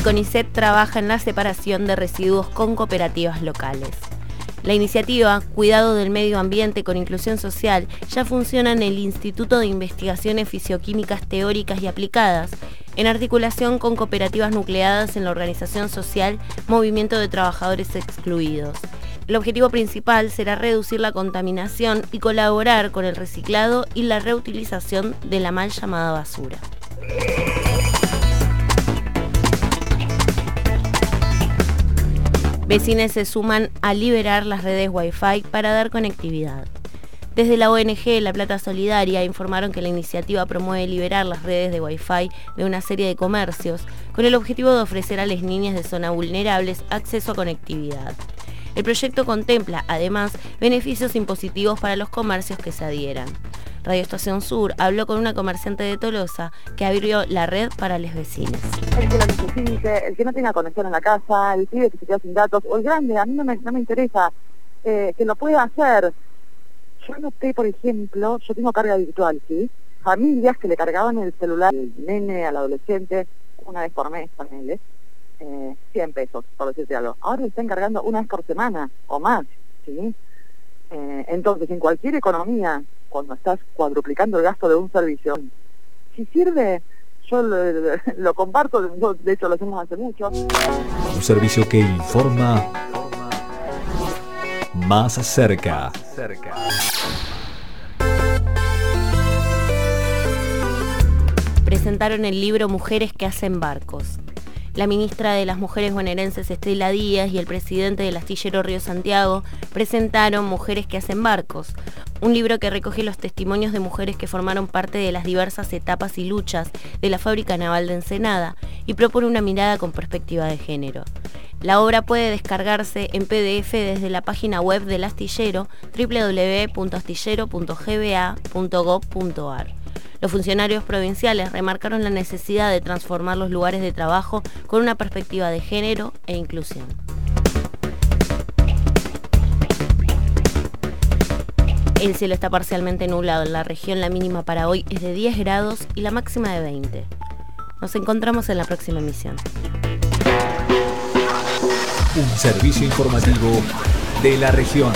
El CONICET trabaja en la separación de residuos con cooperativas locales. La iniciativa Cuidado del Medio Ambiente con Inclusión Social ya funciona en el Instituto de Investigaciones Fisioquímicas Teóricas y Aplicadas, en articulación con cooperativas nucleadas en la organización social Movimiento de Trabajadores Excluidos. El objetivo principal será reducir la contaminación y colaborar con el reciclado y la reutilización de la mal llamada basura. Vecines se suman a liberar las redes Wi-Fi para dar conectividad. Desde la ONG La Plata Solidaria informaron que la iniciativa promueve liberar las redes de Wi-Fi de una serie de comercios con el objetivo de ofrecer a las niñas de zona vulnerables acceso a conectividad. El proyecto contempla, además, beneficios impositivos para los comercios que se adhieran. Radio Estación Sur habló con una comerciante de Tolosa que abrió la red para los vecinos. El que lo necesite, el que no tenga conexión en la casa, el pibe que se queda sin datos, o el grande, a mí no me, interesa, eh, que lo pueda hacer. Yo noté, por ejemplo, yo tengo carga virtual, ¿sí? Familias que le cargaban el celular al nene, al adolescente, una vez por mes, ponele, eh, 100 pesos, por decirte algo. Ahora le están cargando una vez por semana o más, ¿sí? Eh, entonces, en cualquier economía, cuando estás cuadruplicando el gasto de un servicio, si sirve, yo lo, lo comparto, de hecho lo hacemos hace mucho. Un servicio que informa más cerca. Presentaron el libro Mujeres que hacen barcos. La ministra de las Mujeres bonaerenses Estela Díaz y el presidente del astillero Río Santiago presentaron Mujeres que hacen barcos, un libro que recoge los testimonios de mujeres que formaron parte de las diversas etapas y luchas de la fábrica naval de Ensenada y propone una mirada con perspectiva de género. La obra puede descargarse en PDF desde la página web del astillero www.astillero.gba.gov.ar. Los funcionarios provinciales remarcaron la necesidad de transformar los lugares de trabajo con una perspectiva de género e inclusión. El cielo está parcialmente nublado en la región, la mínima para hoy es de 10 grados y la máxima de 20. Nos encontramos en la próxima emisión. Un servicio informativo de la región.